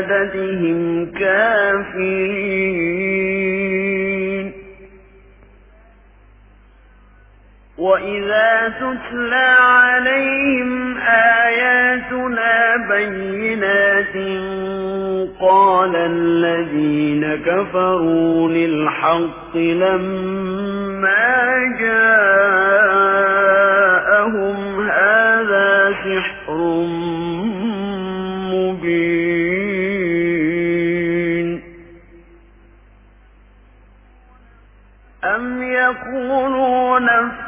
بعبادتهم كافرين. وإذا تتلى عليهم آياتنا بينات قال الذين كفروا للحق لما جاءهم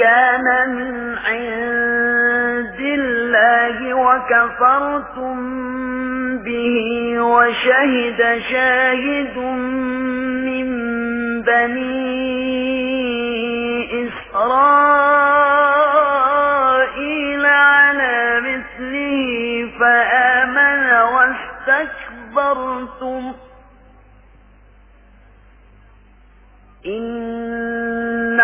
كان من عند الله وكفرتم به وشهد شاهد من بني إسرائيل على مثله فآمن واستكبرتم. إن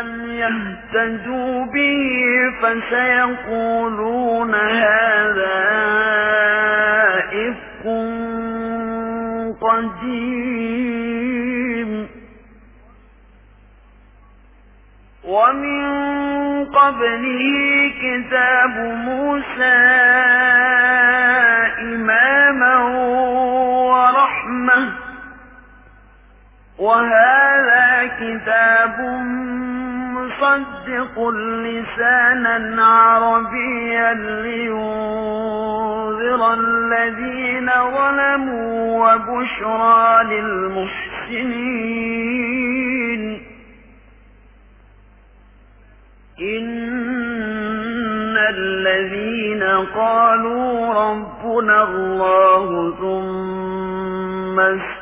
لم يهتدوا به فسيقولون هذا إفق قديم. ومن قبله كتاب موسى إماما ورحمة. وهذا كتاب مصدق لسانا عربيا لينذر الذين ظلموا وبشرى للمحسنين. إن الذين قالوا ربنا الله ثم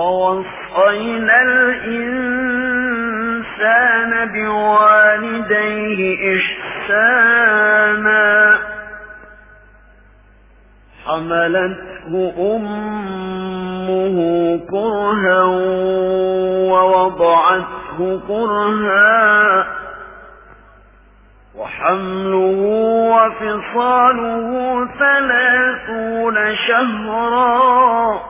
ووصينا الإنسان بوالديه إحسانا. حملته أمه كرها ووضعته كرها وحمله وفصاله ثلاثون شهرا.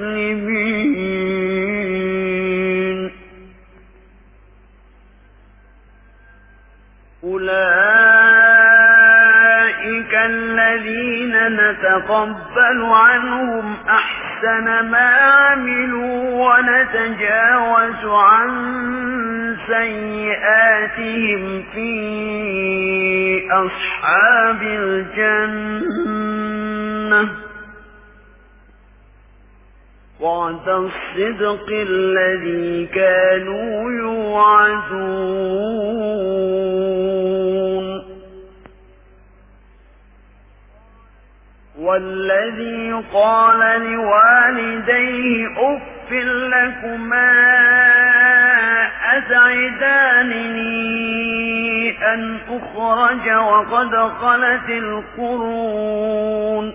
أولئك الذين نتقبل عنهم أحسن ما عملوا ونتجاوز عن سيئاتهم في أصحاب الجنة. وعد الصدق الذي كانوا يوعدون. والذي قال لوالديه أف لكما أتعدانني أن أخرج وقد خلت القرون.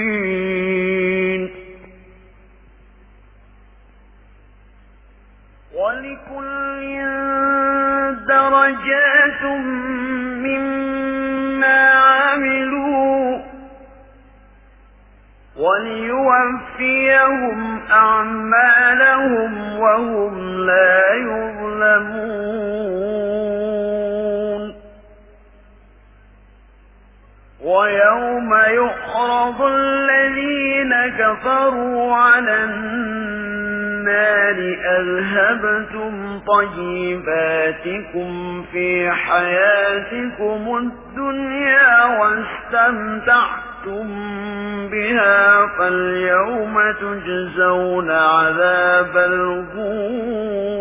كفروا على النار أذهبتم طيباتكم في حياتكم الدنيا واستمتعتم بها فاليوم تجزون عذاب الغون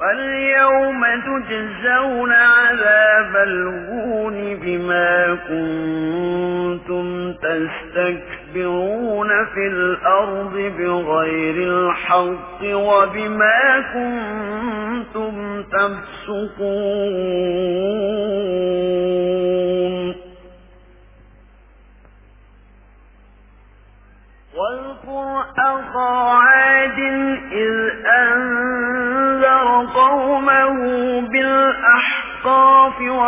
فاليوم تجزون عذاب الغون بما كنتم تستكبرون في الأرض بغير الحق وبما كنتم تفسقون. واذكر أخا عاد إذ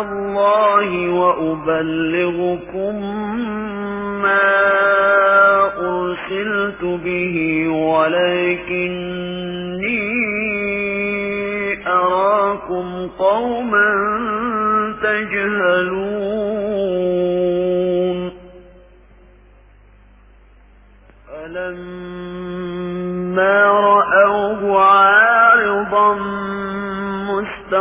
الله وأبلغكم ما أرسلت به ولكني أراكم قوما تجهلون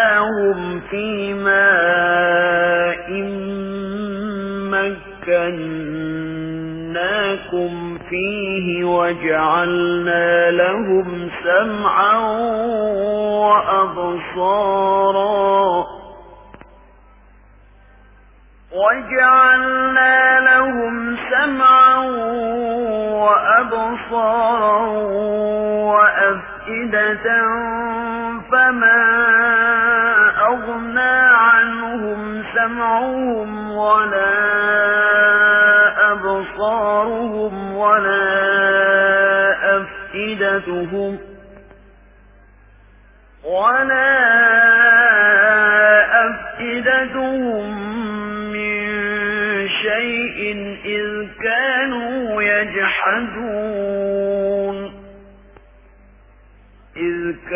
مكناهم في ماء مكناكم فيه وجعلنا لهم سمعا وأبصارا وجعلنا لهم سمعا وأبصارا وأفئدة فما أغنى عنهم سمعهم ولا أبصارهم ولا أفئدتهم ولا أفئدتهم من شيء إذ كانوا يجحدون.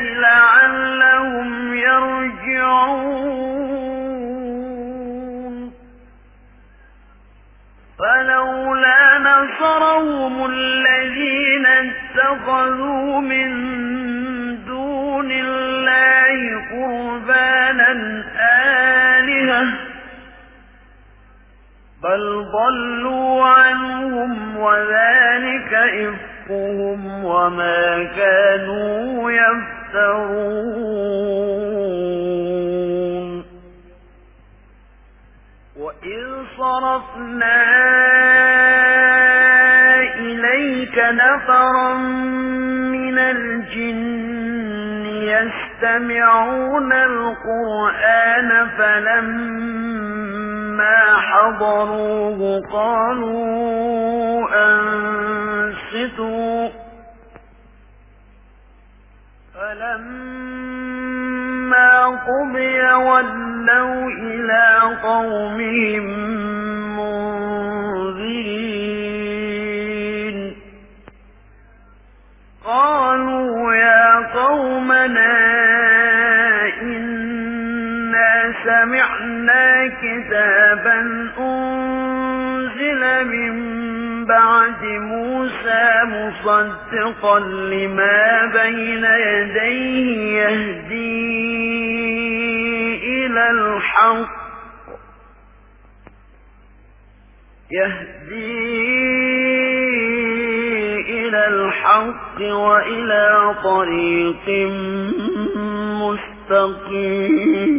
لعلهم يرجعون. فلولا نصرهم الذين اتخذوا من دون الله قربانا آلهة بل ضلوا عنهم وذلك إفقهم وما كانوا صرفنا إليك نفرا من الجن يستمعون القرآن فلما حضروه قالوا أنصتوا فلما قضي ولوا إلى قومهم منذرين قالوا يا قومنا إنا سمعنا كتابا أنزل بعد موسى مصدقا لما بين يديه يهدي إلى الحق يهدي إلى الحق وإلى طريق مستقيم.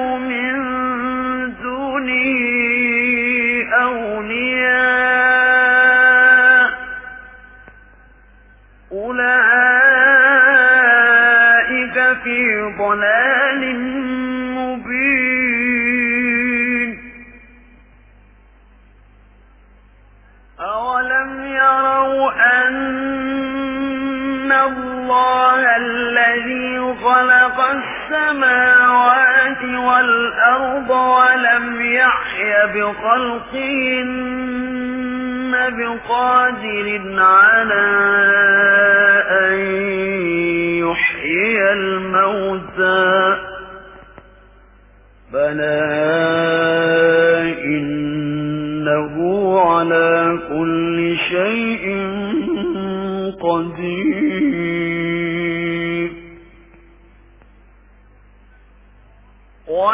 والأرض ولم يحي بخلقهن بقادر على أن يحيي الموتى. بلى إنه على كل شيء قدير.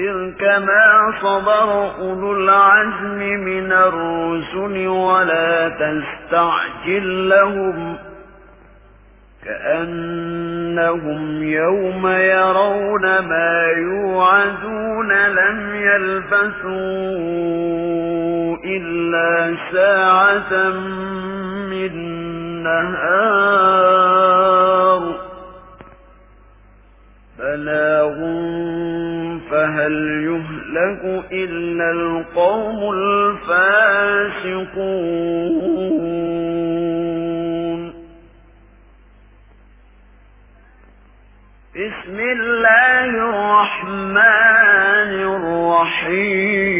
اصبر كما صبر أولو العزم من الرسل ولا تستعجل لهم كأنهم يوم يرون ما يوعدون لم يلبثوا إلا ساعة من نهار بلاغ فهل يهلك إلا القوم الفاسقون؟ بسم الله الرحمن الرحيم.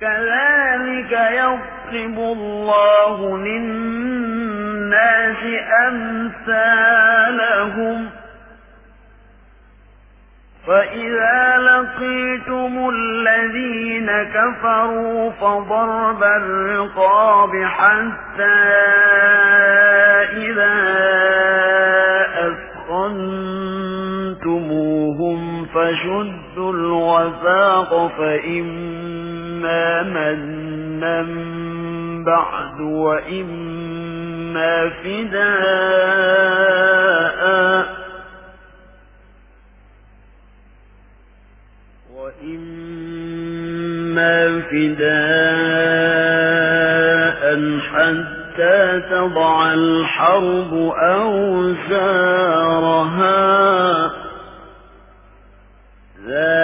كذلك يضرب الله للناس أمثالهم. فإذا لقيتم الذين كفروا فضرب الرقاب حتى إذا أثخنتموهم فشدوا الوثاق فإما منا بعد وإما فداءً وإما فداء حتى تضع الحرب أوزارها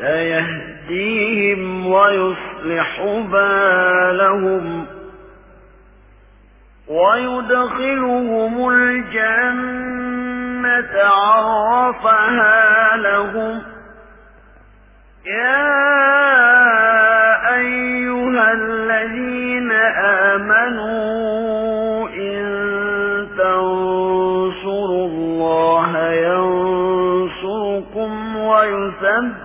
سيهديهم ويصلح بالهم ويدخلهم الجنة عرفها لهم. يا أيها الذين آمنوا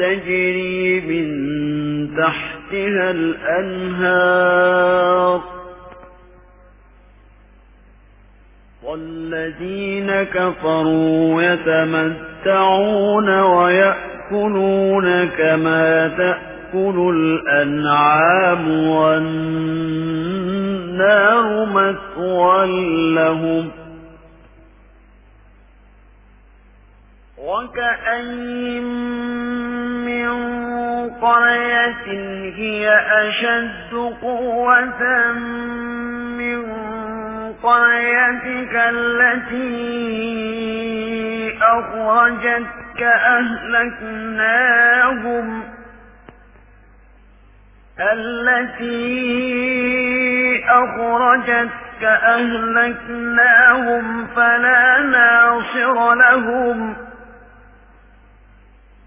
تجري من تحتها الأنهار. والذين كفروا يتمتعون ويأكلون كما تأكل الأنعام والنار مثوى لهم. وكأين من قرية هي أشد قوة من قريتك التي أخرجتك أهلكناهم التي أخرجتك أهلكناهم فلا ناصر لهم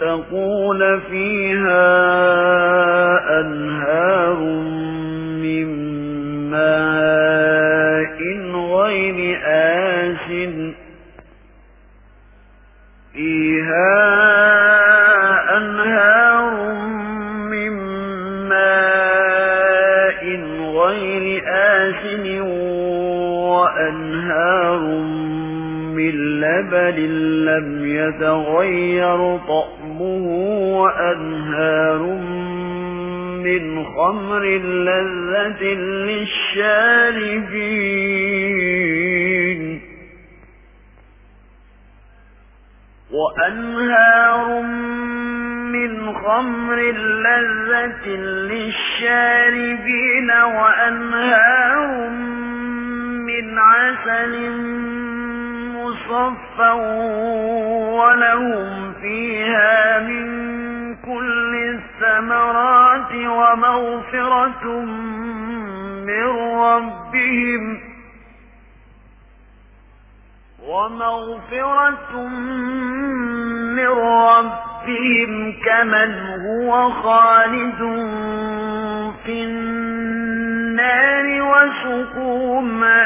تقول فيها أنهار من ماء غير آس فيها أنهار من ماء غير آسن وأنهار من لبن لم يتغير طأ طعمه وأنهار من خمر لذة للشاربين وأنهار من خمر لذة للشاربين وأنهار من عسل مصفا ولهم فيها من كل الثمرات ومغفرة من ربهم ومغفرة من ربهم كمن هو خالد في النار وسقوا ماء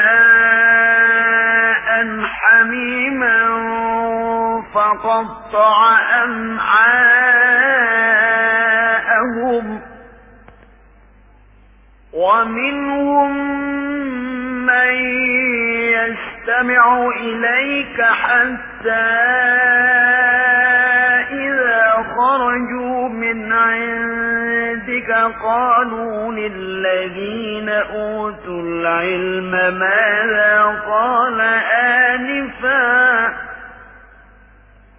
حميما فقطع أمعاءهم ومنهم من يستمع إليك حتى إذا خرجوا من عندك قالوا للذين أوتوا العلم ماذا قال آنفاً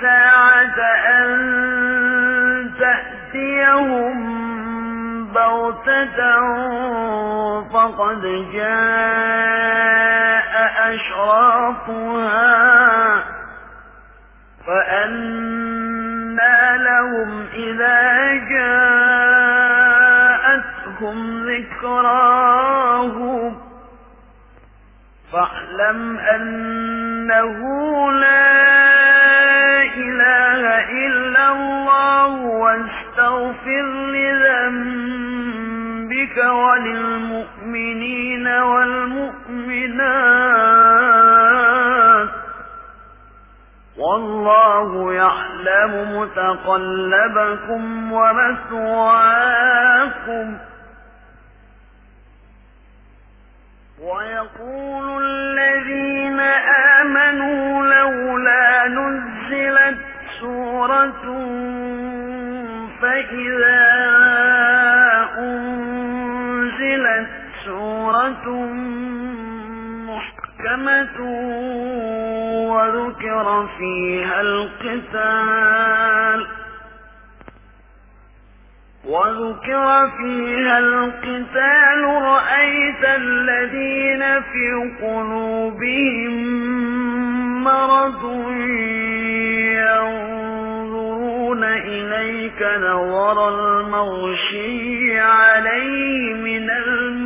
الساعة أن تأتيهم بغتة فقد جاء أشراطها فأنا لهم إذا جاءتهم ذكراهم فاعلم أنه لا إله إلا الله واستغفر لذنبك وللمؤمنين والمؤمنات. والله يعلم متقلبكم ومثواكم. ويقول الذين آمنوا لولا نزلت سورة فإذا أنزلت سورة محكمة وذكر فيها القتال وذكر فيها القتال رأيت الذين في قلوبهم مرض ينظرون إليك نظر المغشي عليه من الموت.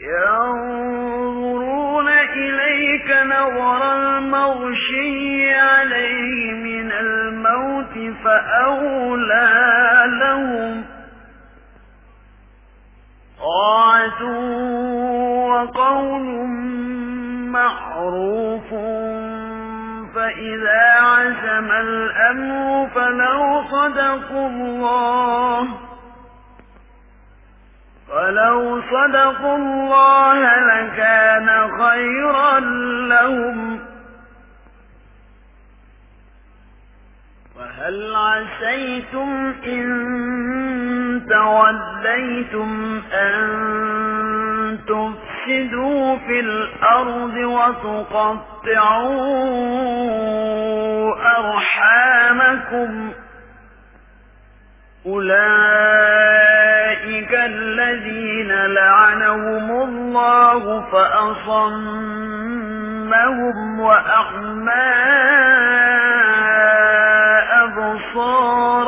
ينظرون إليك نظر المغشي عليه من الموت فأولى لهم. طاعة وقول معروف فإذا عزم الأمر فلو صدقوا الله فلو صدقوا الله لكان خيرا لهم وهل عسيتم إن توليتم أن تفسدوا في الأرض وتقطعوا أرحامكم أولئك الذين لعنهم الله فأصمهم وأعمى أبصارهم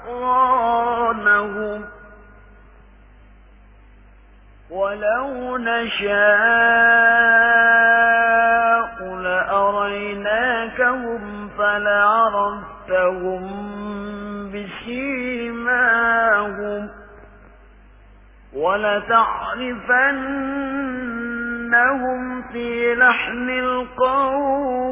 أفرانهم ولو نشاء لأريناكهم فلعرفتهم بسيماهم. ولتعرفنهم في لحن القول.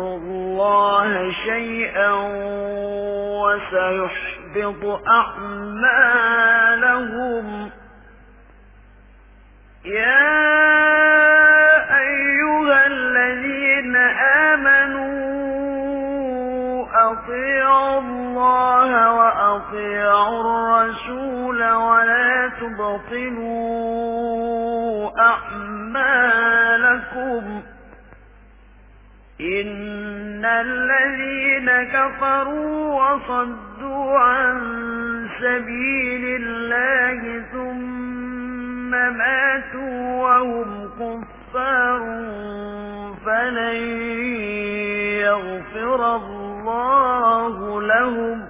الله شيئا وسيحبط أعمالهم. يا أيها الذين آمنوا أطيعوا الله وأطيعوا الرسول ولا تبطلوا أعمالكم. إن الذين كفروا وصدوا عن سبيل الله ثم ماتوا وهم كفار فلن يغفر الله لهم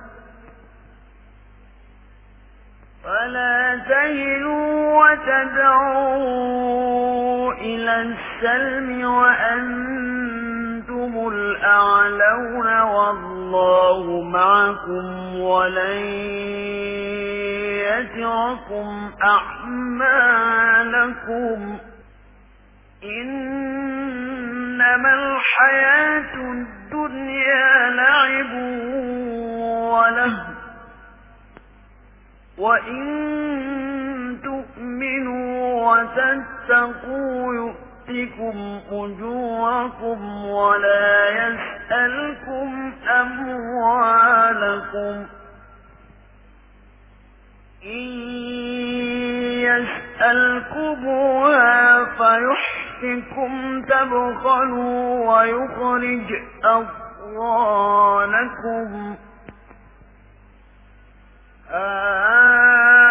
فلا تهلوا وتدعوا إلى السلم وأنتم الأعلون والله معكم ولن يتركم أعمالكم إنما الحياة الدنيا لعب وله وإن تؤمنوا وتتقوا يؤتكم أجوركم ولا يسألكم أموالكم إن يسألكموها فيحفكم تبخلوا ويخرج أضوانكم أأنتم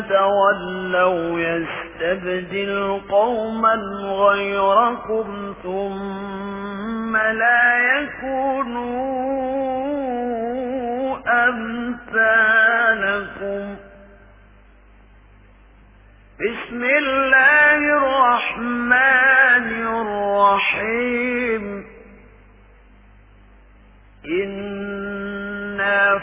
تتولوا يستبدل قوما غيركم ثم لا يكونوا أمثالكم. بسم الله الرحمن الرحيم.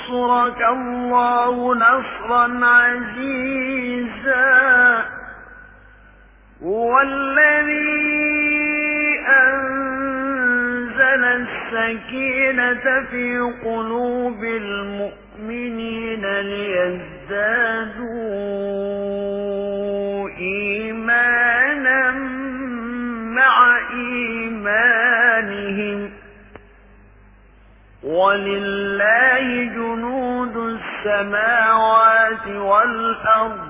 وينصرك الله نصرا عزيزا. هو الذي أنزل السكينة في قلوب المؤمنين ليزدادوا إيمانا إيمانهم ولله جنود السماوات والأرض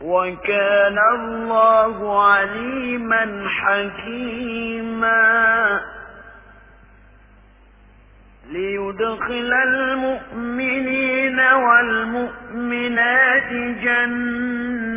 وكان الله عليما حكيما ليدخل المؤمنين والمؤمنات جنات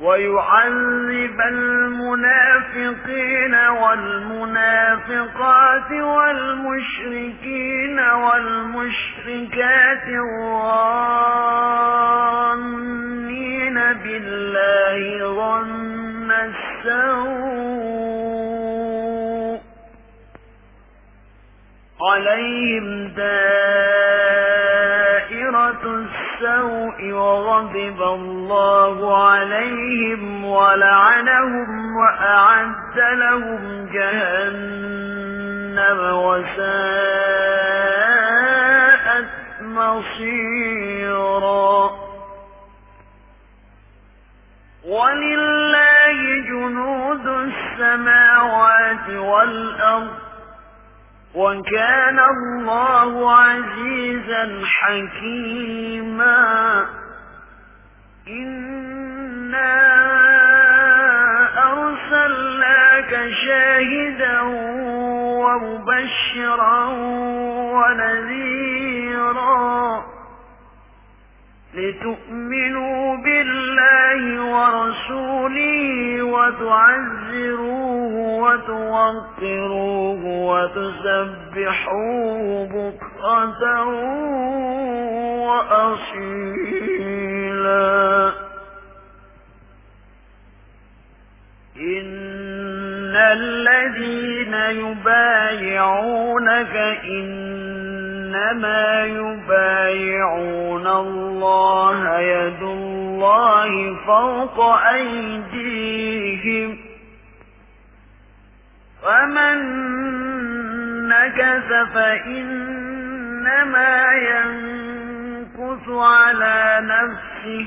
ويعذب المنافقين والمنافقات والمشركين والمشركات الظانين بالله ظن السوء عليهم دائرة السوء وغضب الله عليهم ولعنهم وأعد لهم جهنم وساءت مصيرا. ولله جنود السماوات والأرض وكان الله عزيزا حكيما. إنا أرسلناك شاهدا ومبشرا ونذيرا. لتؤمنوا بالله ورسوله وتعزروه وتوقروه وتسبحوه بكرة وأصيلا. إن الذين يبايعونك إنما يبايعون الله يد الله فوق أيديهم ومن نكث فإنما ينكث على نفسه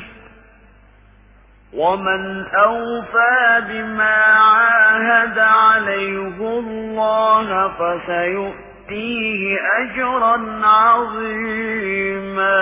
ومن أوفى بما عاهد عليه الله فسيؤتيه أجرا عظيما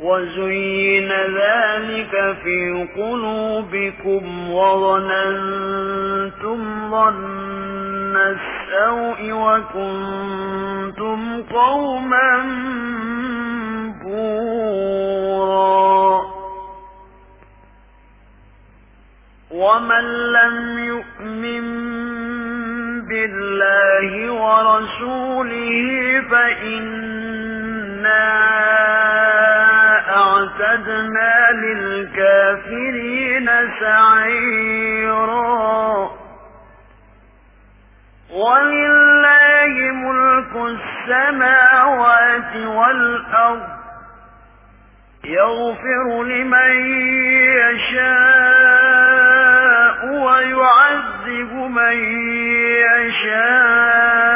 وزين ذلك في قلوبكم وظننتم ظن السوء وكنتم قوما بورا. ومن لم يؤمن بالله ورسوله فإنا أعتدنا للكافرين سعيرا. ولله ملك السماوات والأرض. يغفر لمن يشاء ويعذب من يشاء.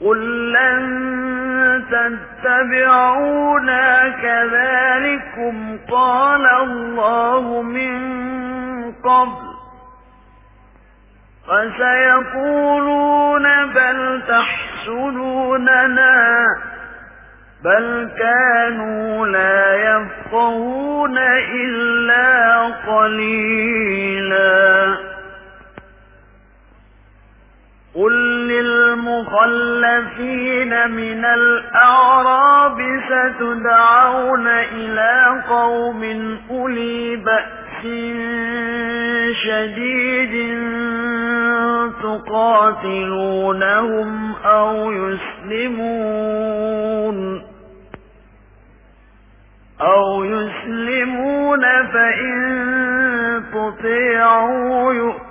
قل لن تتبعونا كذلكم قال الله من قبل. فسيقولون بل تحسنوننا بل كانوا لا يفقهون إلا قليلا. قل للمخلفين من الأعراب ستدعون إلى قوم أولي بأس شديد تقاتلونهم أو يسلمون أو يسلمون فإن تطيعوا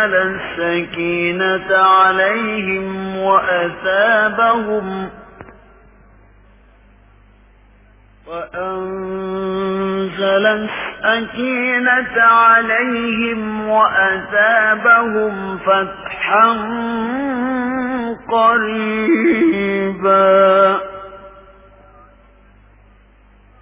فأنزل السكينة عليهم وأثابهم وأنزل السكينة عليهم وأثابهم فتحا قريبا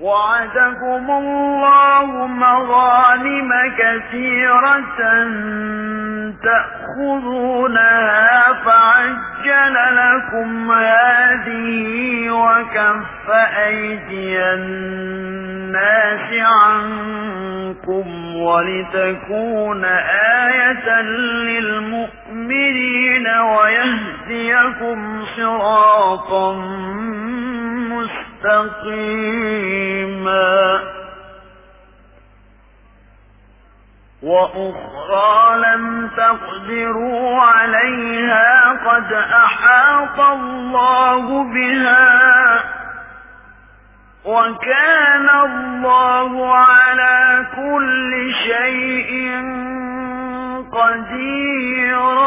وعدكم الله مغانم كثيرة تأخذونها فعجل لكم هذه وكف أيدي الناس عنكم ولتكون آية للمؤمنين ويهديكم صراطا وأخرى لم تقدروا عليها قد أحاط الله بها وكان الله على كل شيء قديرا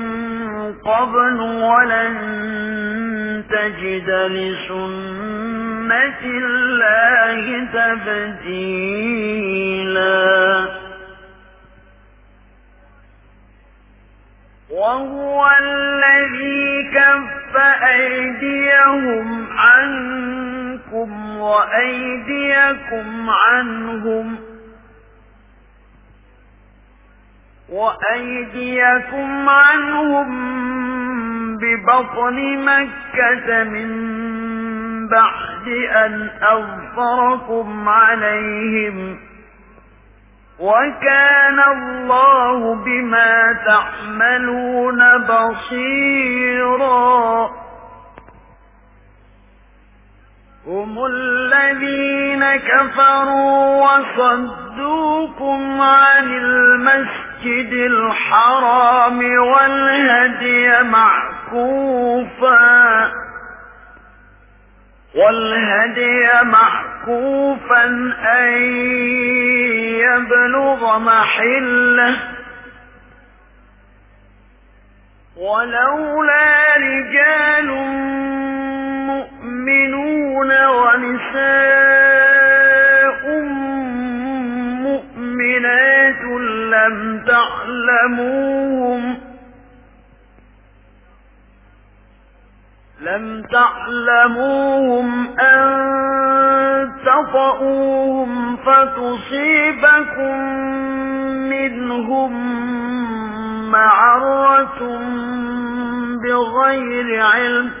قبل ولن تجد لسنة الله تبديلا. وهو الذي كف أيديهم عنكم وأيديكم عنهم وأيديكم عنهم ببطن مكة من بعد أن أظفركم عليهم وكان الله بما تعملون بصيرا. هم الذين كفروا وصدوكم عن المسجد المسجد الحرام والهدي معكوفا. والهدي معكوفا أن يبلغ محلة. ولولا رجال مؤمنون ونساء تعلموهم. لم تعلموهم أن تطؤوهم فتصيبكم منهم معرة بغير علم.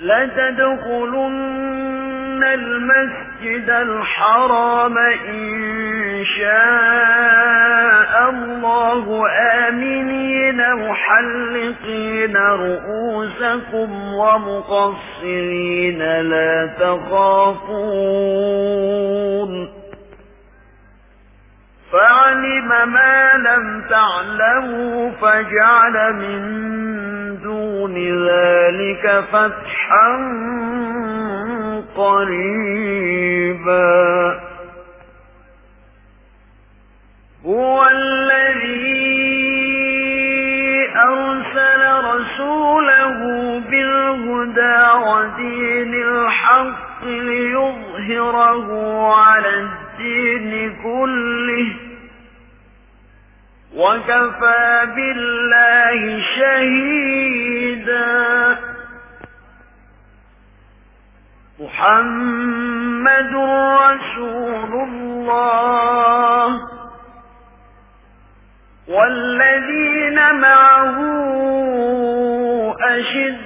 لتدخلن المسجد الحرام إن شاء الله آمنين محلقين رؤوسكم ومقصرين لا تخافون فعلم ما لم تعلموا فجعل من دون ذلك فتحا قريبا. هو الذي أرسل رسوله بالهدى ودين الحق ليظهره على الدين كله. وكفى بالله شهيدا. محمد رسول الله. والذين معه أشداء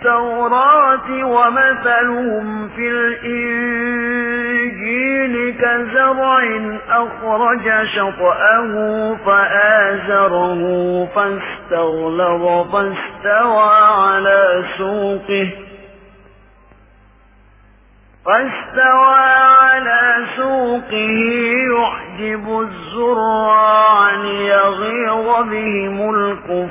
التوراة ومثلهم في الإنجيل كزرع أخرج شطأه فآزره فاستغلظ فاستوى على سوقه فاستوى على سوقه يعجب الزراع ليغيظ بهم الكفار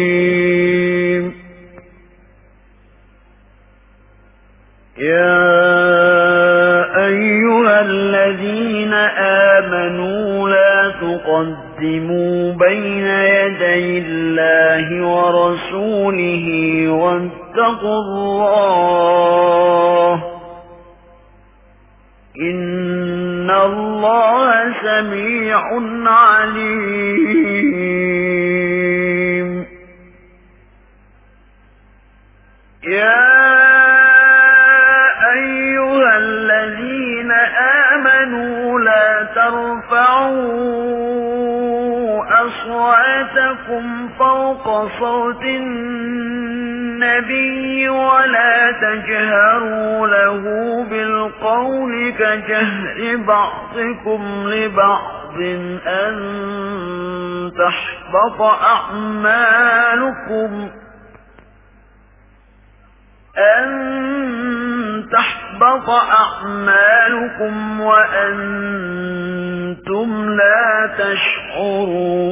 تقدموا بين يدي الله ورسوله واتقوا الله إن الله سميع عليم. فوق صوت النبي ولا تجهروا له بالقول كجهر بعضكم لبعض أن تحبط أعمالكم أن تحبط أعمالكم وأنتم لا تشعرون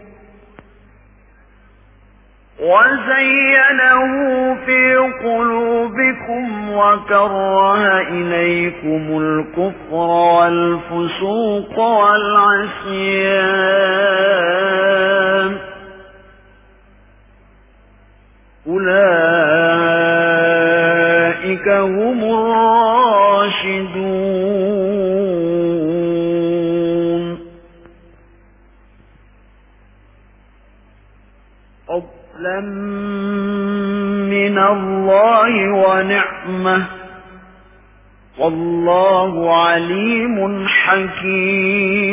وزينه في قلوبكم وكره إليكم الكفر والفسوق والعصيان أولئك هم الراشدون الله ونعمه والله عليم حكيم.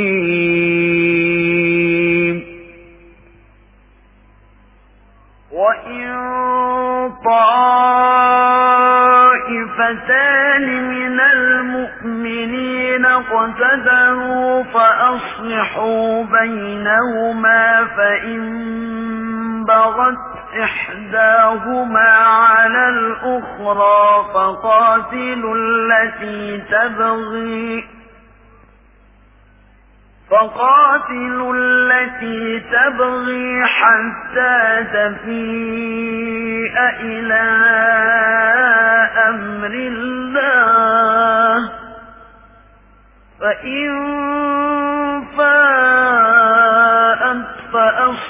وإن طائفتان من المؤمنين اقتدروا فأصلحوا بينهما فإن بغت إحداهما على الأخرى فقاتلوا التي تبغي فقاتلوا التي تبغي حتى تفيء إلى أمر الله. فإن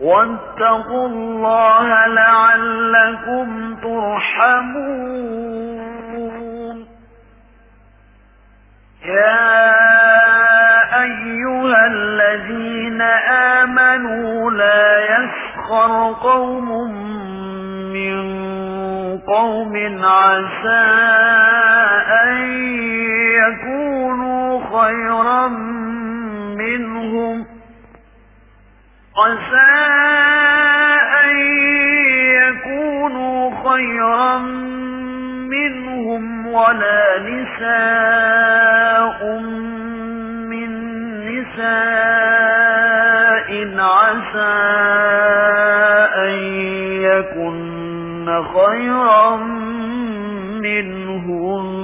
واتقوا الله لعلكم ترحمون. يا أيها الذين آمنوا لا يسخر قوم من قوم عسى أن يكونوا خيرا منهم. عسى أن يكونوا خيرا منهم ولا نساء من نساء عسى أن يكن خيرا منهم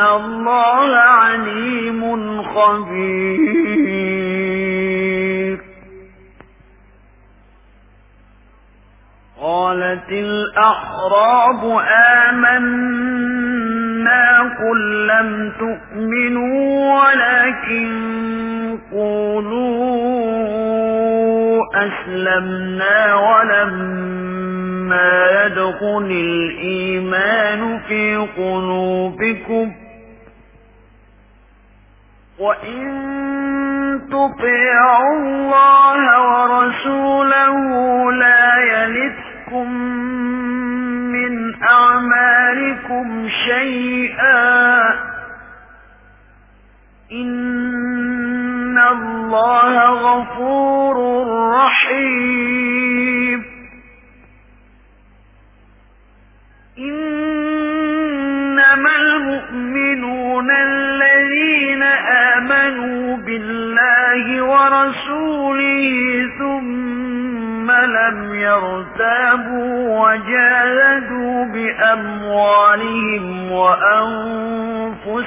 الله عليم خبير قالت الأعراب آمنا قل لم تؤمنوا ولكن قولوا أسلمنا ولما يدخل الإيمان في قلوبكم وإن تطيعوا الله ورسوله لا يلتكم من أعمالكم شيئا إن الله غفور رحيم إنما المؤمنون الذين آمنوا بالله ورسوله ثم لم يرتابوا وجاهدوا بأموالهم وأنفسهم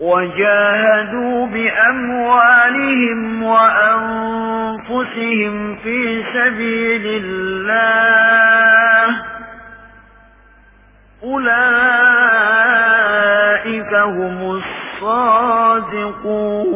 وجاهدوا بأموالهم وأنفسهم في سبيل الله أولئك هم صادقون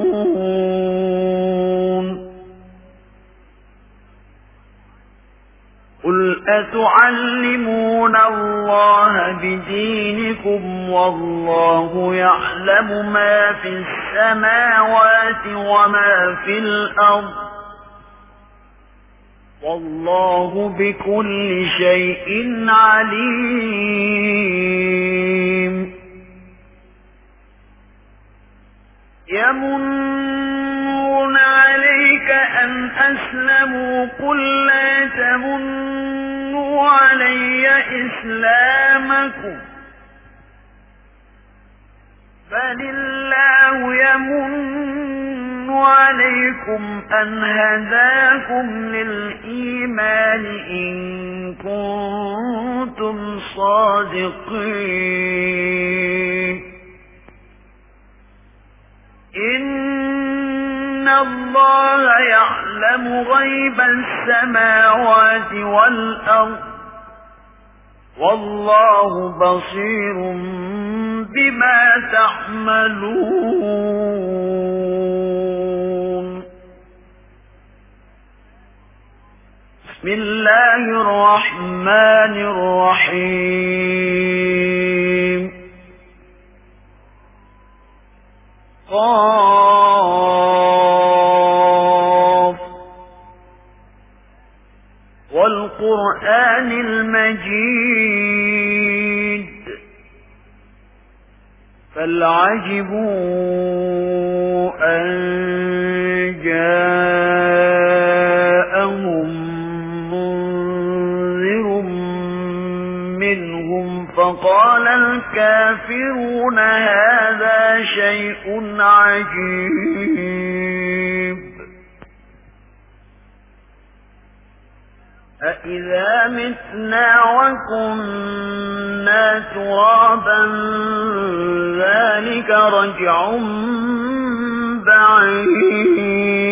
قل أتعلمون الله بدينكم والله يعلم ما في السماوات وما في الأرض والله بكل شيء عليم. يمنون عليك أن أسلموا قل لا تمنوا علي إسلامكم. فلله يمن عليكم أن هداكم للإيمان إن كنتم صادقين. إن الله يعلم غيب السماوات والأرض. والله بصير بما تعملون. بسم الله الرحمن الرحيم. قاف. والقرآن المجيد. فالعجبوا أن جاءهم فقال الكافرون هذا شيء عجيب. أإذا متنا وكنا ترابا ذلك رجع بعيد.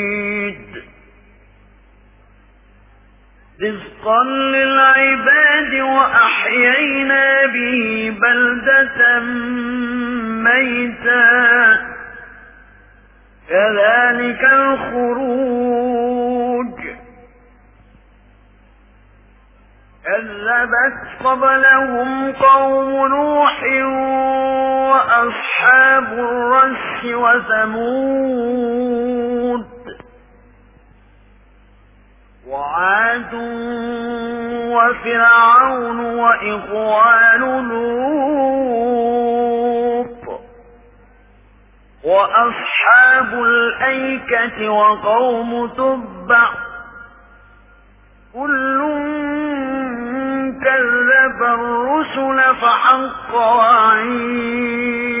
رزقا للعباد وأحيينا به بلدة ميتا كذلك الخروج كذبت قبلهم قوم نوح وأصحاب الرس وثمود وعاد وفرعون وإخوان لوط وأصحاب الأيكة وقوم تبع كل كذب الرسل فحق وعيد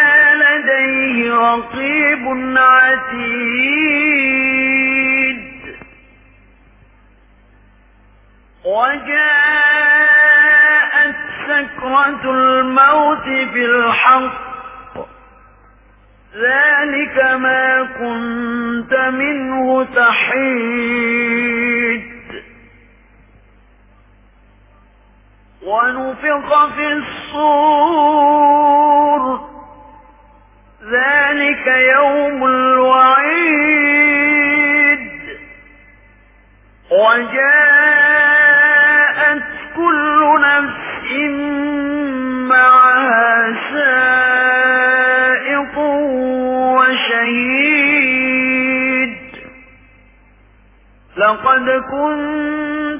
لديه رقيب عتيد. وجاءت سكرة الموت بالحق. ذلك ما كنت منه تحيد. ونفق في الصور. ذلك يوم الوعيد. وجاءت كل نفس معها سائق وشهيد. لقد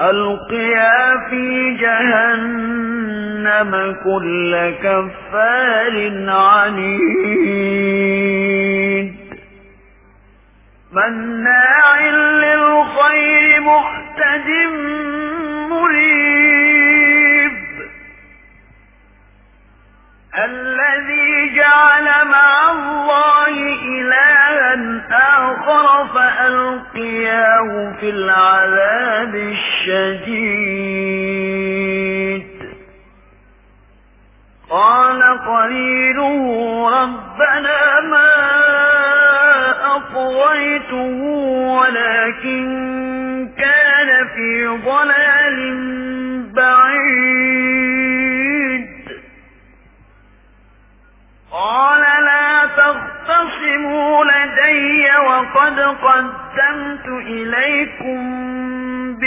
ألقيا في جهنم كل كفار عنيد. مناع للخير معتد مريب. الذي جعل مع الله إلها آخر فألقياه في العذاب الشديد. قال قرينه ربنا ما أطويته ولكن كان في ضلال بعيد. قال لا تختصموا لدي وقد قدمت إليكم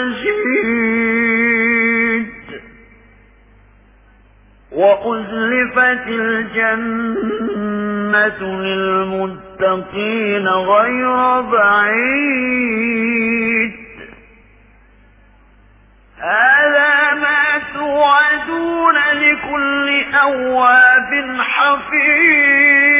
مزيد وأزلفت الجنة للمتقين غير بعيد. هذا ما توعدون لكل أواب حفيظ.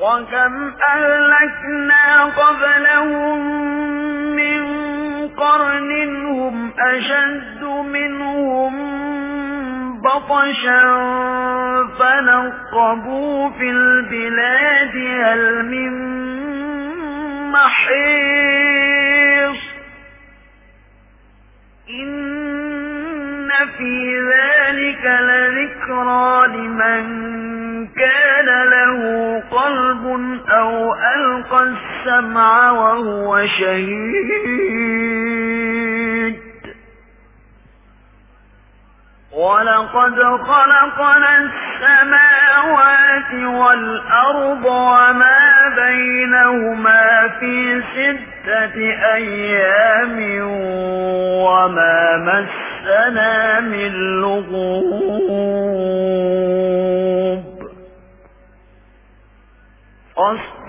وكم أهلكنا قبلهم من قرن هم أشد منهم بطشا فنقبوا في البلاد هل من محيص إن في ذلك لذكرى لمن ألقى السمع وهو شهيد. ولقد خلقنا السماوات والأرض وما بينهما في ستة أيام وما مسنا من لغوب.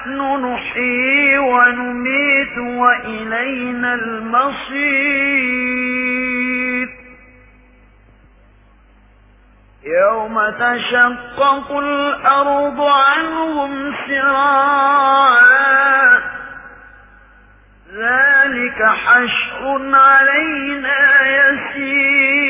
نحن نحيي ونميت وإلينا المصير. يوم تشقق الأرض عنهم سراعا. ذلك حشر علينا يسير.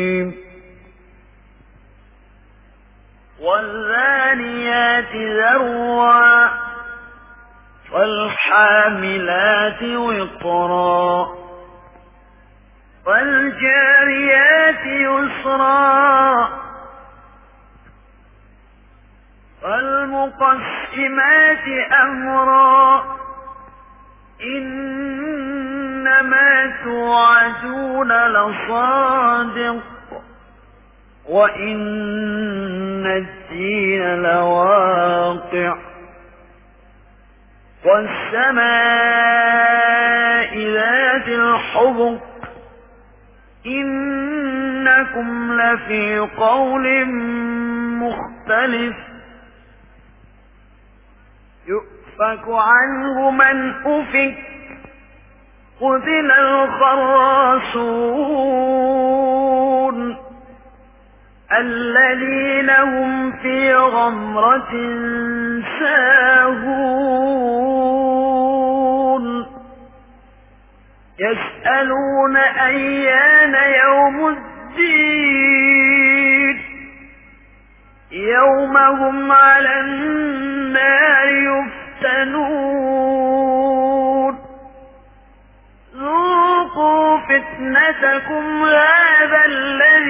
والذانيات ذروا والحاملات وقرا والجاريات يسرا والمقسمات أمرا إنما توعدون لصادق وإن الدين لواقع والسماء ذات الحبق إنكم لفي قول مختلف يؤفك عنه من أفك قتل الخراصون الذين هم في غمرة ساهون. يسألون أيان يوم الدين. يوم هم على النار يفتنون. ذوقوا فتنتكم هذا الذي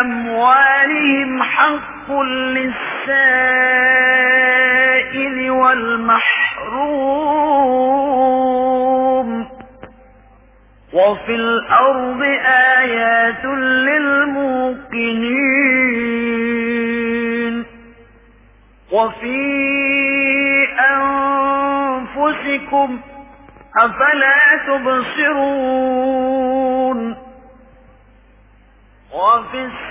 أموالهم حق للسائل والمحروم. وفي الأرض آيات للموقنين. وفي أنفسكم أفلا تبصرون. وفي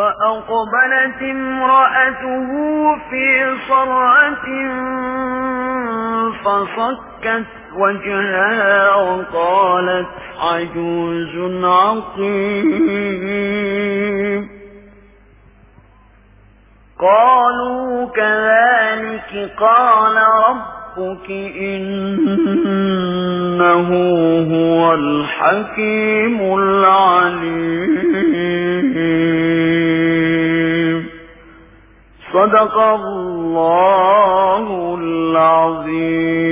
فأقبلت امرأته في صرعة فصكت وجهها وقالت عجوز عقيم. قالوا كذلك قال ربك إنه هو الحكيم العليم. صدق الله العظيم.